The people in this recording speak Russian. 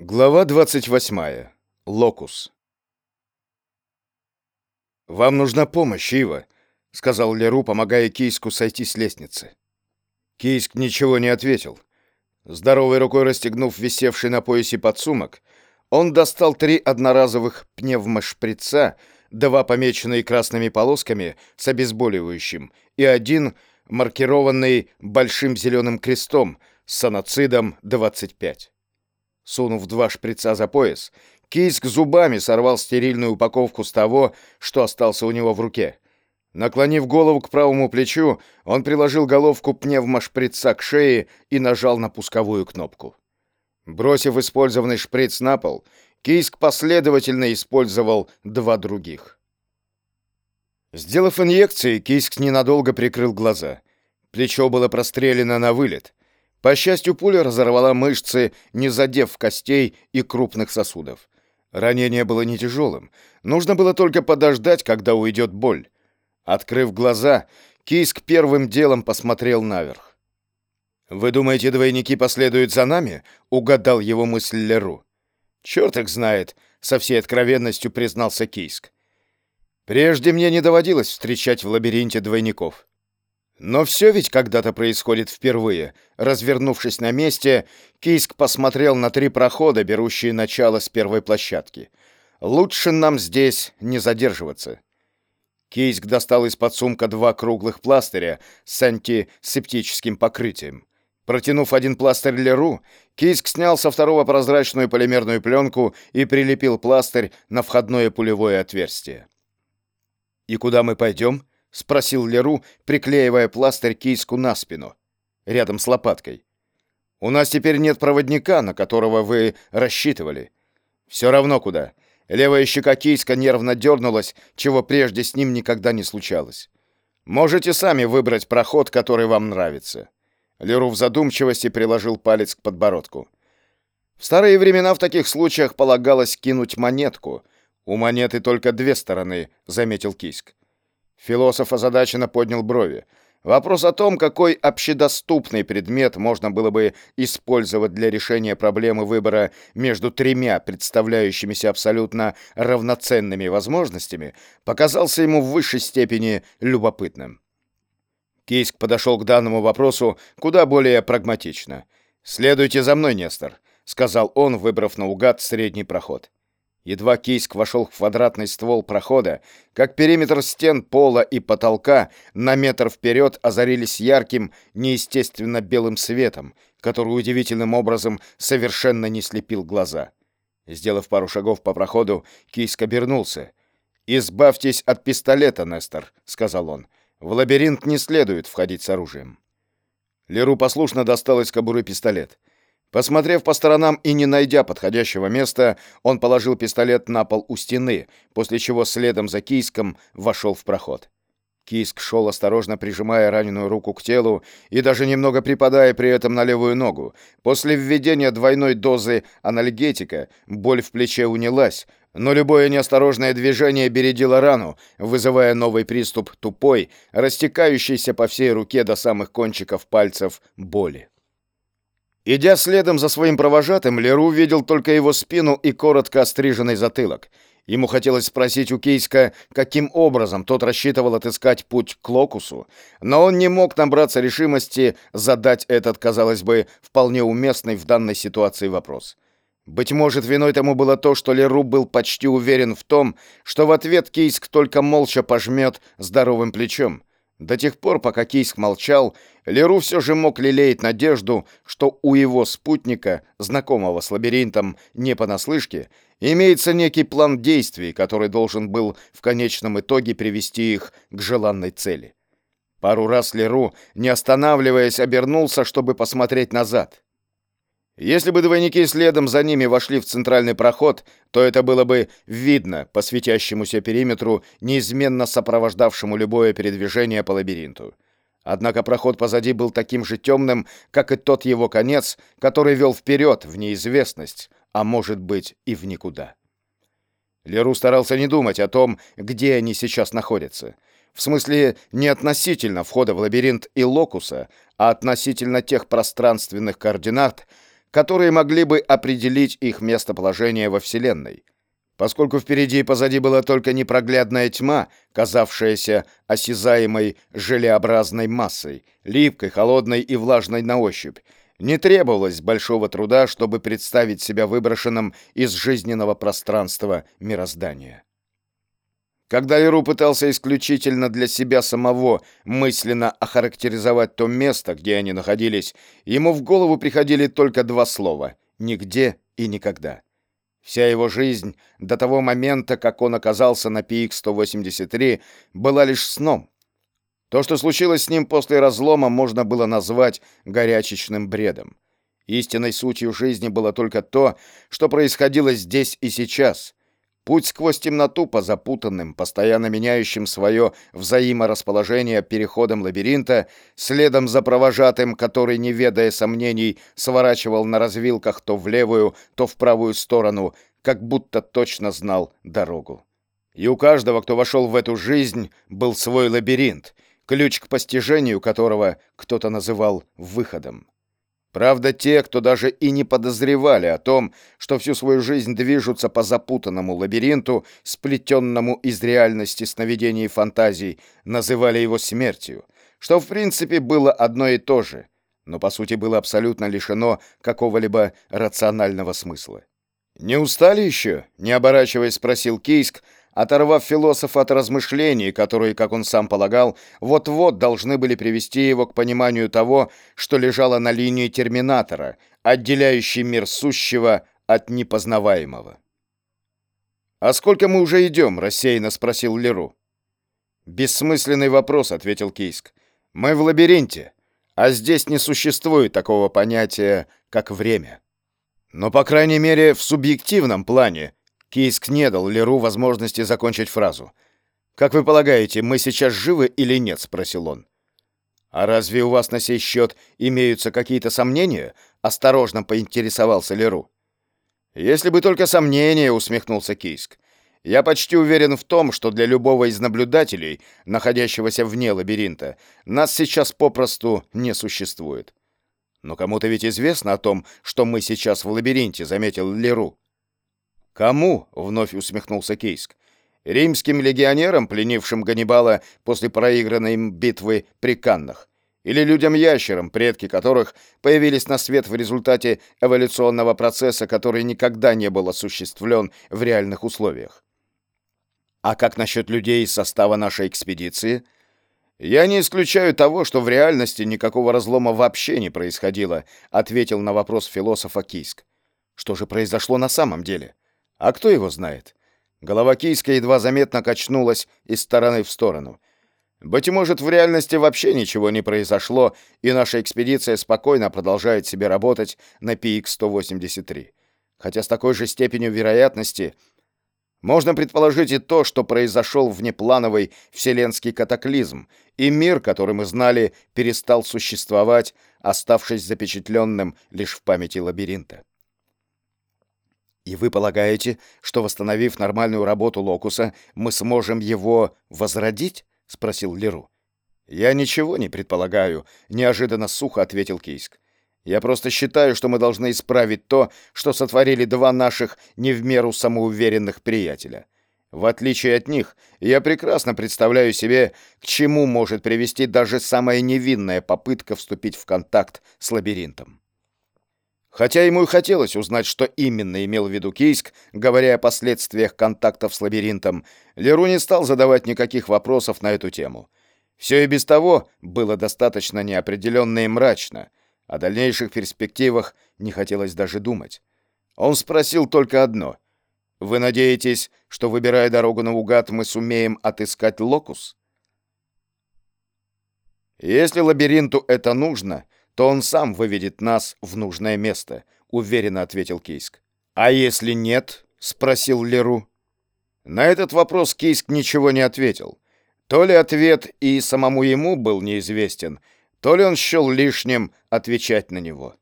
Глава 28. Локус. «Вам нужна помощь, Ива», — сказал Леру, помогая Кейску сойти с лестницы. Кейск ничего не ответил. Здоровой рукой расстегнув висевший на поясе подсумок, он достал три одноразовых пневмошприца, два помеченные красными полосками с обезболивающим и один маркированный большим зеленым крестом с санацидом 25. Сунув два шприца за пояс, Кийск зубами сорвал стерильную упаковку с того, что остался у него в руке. Наклонив голову к правому плечу, он приложил головку пневмошприца к шее и нажал на пусковую кнопку. Бросив использованный шприц на пол, Кийск последовательно использовал два других. Сделав инъекции, Кийск ненадолго прикрыл глаза. Плечо было прострелено на вылет. По счастью, пуля разорвала мышцы, не задев костей и крупных сосудов. Ранение было не тяжелым. Нужно было только подождать, когда уйдет боль. Открыв глаза, Кийск первым делом посмотрел наверх. «Вы думаете, двойники последуют за нами?» — угадал его мысль Леру. «Черт их знает», — со всей откровенностью признался Кийск. «Прежде мне не доводилось встречать в лабиринте двойников. Но все ведь когда-то происходит впервые. Развернувшись на месте, Кийск посмотрел на три прохода, берущие начало с первой площадки. Лучше нам здесь не задерживаться. Кийск достал из-под сумка два круглых пластыря с антисептическим покрытием. Протянув один пластырь Леру, Кийск снял со второго прозрачную полимерную пленку и прилепил пластырь на входное пулевое отверстие. «И куда мы пойдем?» — спросил Леру, приклеивая пластырь киску на спину, рядом с лопаткой. «У нас теперь нет проводника, на которого вы рассчитывали. Все равно куда. Левая щека киска нервно дернулась, чего прежде с ним никогда не случалось. Можете сами выбрать проход, который вам нравится». Леру в задумчивости приложил палец к подбородку. В старые времена в таких случаях полагалось кинуть монетку. У монеты только две стороны, заметил Киск. Философ озадаченно поднял брови. Вопрос о том, какой общедоступный предмет можно было бы использовать для решения проблемы выбора между тремя представляющимися абсолютно равноценными возможностями, показался ему в высшей степени любопытным. Кейск подошел к данному вопросу куда более прагматично. «Следуйте за мной, Нестор», — сказал он, выбрав наугад средний проход. Едва Кийск вошел в квадратный ствол прохода, как периметр стен, пола и потолка на метр вперед озарились ярким, неестественно белым светом, который удивительным образом совершенно не слепил глаза. Сделав пару шагов по проходу, Кийск обернулся. «Избавьтесь от пистолета, Нестор», — сказал он. «В лабиринт не следует входить с оружием». Леру послушно достал из кобуры пистолет. Посмотрев по сторонам и не найдя подходящего места, он положил пистолет на пол у стены, после чего следом за Кийском вошел в проход. Кийск шел осторожно, прижимая раненую руку к телу и даже немного припадая при этом на левую ногу. После введения двойной дозы анальгетика боль в плече унялась, но любое неосторожное движение бередило рану, вызывая новый приступ тупой, растекающейся по всей руке до самых кончиков пальцев боли. Идя следом за своим провожатым, Леру видел только его спину и коротко остриженный затылок. Ему хотелось спросить у Кейска, каким образом тот рассчитывал отыскать путь к Локусу, но он не мог набраться решимости задать этот, казалось бы, вполне уместный в данной ситуации вопрос. Быть может, виной тому было то, что Леру был почти уверен в том, что в ответ Кейск только молча пожмет здоровым плечом. До тех пор, пока Кийск молчал, Леру все же мог лелеять надежду, что у его спутника, знакомого с лабиринтом не понаслышке, имеется некий план действий, который должен был в конечном итоге привести их к желанной цели. Пару раз Леру, не останавливаясь, обернулся, чтобы посмотреть назад. Если бы двойники следом за ними вошли в центральный проход, то это было бы видно по светящемуся периметру, неизменно сопровождавшему любое передвижение по лабиринту. Однако проход позади был таким же темным, как и тот его конец, который вел вперед в неизвестность, а может быть и в никуда. Леру старался не думать о том, где они сейчас находятся. В смысле, не относительно входа в лабиринт и локуса, а относительно тех пространственных координат, которые могли бы определить их местоположение во Вселенной. Поскольку впереди и позади была только непроглядная тьма, казавшаяся осязаемой желеобразной массой, липкой, холодной и влажной на ощупь, не требовалось большого труда, чтобы представить себя выброшенным из жизненного пространства мироздания. Когда Леру пытался исключительно для себя самого мысленно охарактеризовать то место, где они находились, ему в голову приходили только два слова «нигде» и «никогда». Вся его жизнь до того момента, как он оказался на PX-183, была лишь сном. То, что случилось с ним после разлома, можно было назвать горячечным бредом. Истинной сутью жизни было только то, что происходило здесь и сейчас. Путь сквозь темноту по запутанным, постоянно меняющим свое взаиморасположение переходом лабиринта, следом за провожатым, который, не ведая сомнений, сворачивал на развилках то в левую, то в правую сторону, как будто точно знал дорогу. И у каждого, кто вошел в эту жизнь, был свой лабиринт, ключ к постижению которого кто-то называл выходом. Правда, те, кто даже и не подозревали о том, что всю свою жизнь движутся по запутанному лабиринту, сплетенному из реальности сновидений и фантазий, называли его смертью, что в принципе было одно и то же, но по сути было абсолютно лишено какого-либо рационального смысла. «Не устали еще?» — не оборачиваясь, спросил Кейск, оторвав философа от размышлений, которые, как он сам полагал, вот-вот должны были привести его к пониманию того, что лежало на линии терминатора, отделяющей мир сущего от непознаваемого. «А сколько мы уже идем?» — рассеянно спросил Леру. «Бессмысленный вопрос», — ответил Кийск. «Мы в лабиринте, а здесь не существует такого понятия, как время». «Но, по крайней мере, в субъективном плане», Кийск не дал Леру возможности закончить фразу. «Как вы полагаете, мы сейчас живы или нет?» — спросил он. «А разве у вас на сей счет имеются какие-то сомнения?» — осторожно поинтересовался Леру. «Если бы только сомнения», — усмехнулся Кийск. «Я почти уверен в том, что для любого из наблюдателей, находящегося вне лабиринта, нас сейчас попросту не существует». «Но кому-то ведь известно о том, что мы сейчас в лабиринте», — заметил Леру. «Кому?» — вновь усмехнулся Кейск. «Римским легионерам, пленившим Ганнибала после проигранной им битвы при Каннах? Или людям-ящерам, предки которых появились на свет в результате эволюционного процесса, который никогда не был осуществлен в реальных условиях? А как насчет людей из состава нашей экспедиции?» «Я не исключаю того, что в реальности никакого разлома вообще не происходило», ответил на вопрос философа Кийск. «Что же произошло на самом деле?» А кто его знает? Голова Кийска едва заметно качнулась из стороны в сторону. Быть может, в реальности вообще ничего не произошло, и наша экспедиция спокойно продолжает себе работать на PX-183. Хотя с такой же степенью вероятности можно предположить и то, что произошел внеплановый вселенский катаклизм, и мир, который мы знали, перестал существовать, оставшись запечатленным лишь в памяти лабиринта. И вы полагаете, что восстановив нормальную работу локуса, мы сможем его возродить? спросил Леру. Я ничего не предполагаю, неожиданно сухо ответил Кейск. Я просто считаю, что мы должны исправить то, что сотворили два наших не в меру самоуверенных приятеля. В отличие от них, я прекрасно представляю себе, к чему может привести даже самая невинная попытка вступить в контакт с лабиринтом. Хотя ему и хотелось узнать, что именно имел в виду Кийск, говоря о последствиях контактов с лабиринтом, Леру не стал задавать никаких вопросов на эту тему. Все и без того было достаточно неопределенно и мрачно. О дальнейших перспективах не хотелось даже думать. Он спросил только одно. «Вы надеетесь, что, выбирая дорогу наугад, мы сумеем отыскать локус?» Если лабиринту это нужно, то он сам выведет нас в нужное место, уверенно ответил Кейск. А если нет? спросил Леру. На этот вопрос Кейск ничего не ответил. То ли ответ и самому ему был неизвестен, то ли он счел лишним отвечать на него.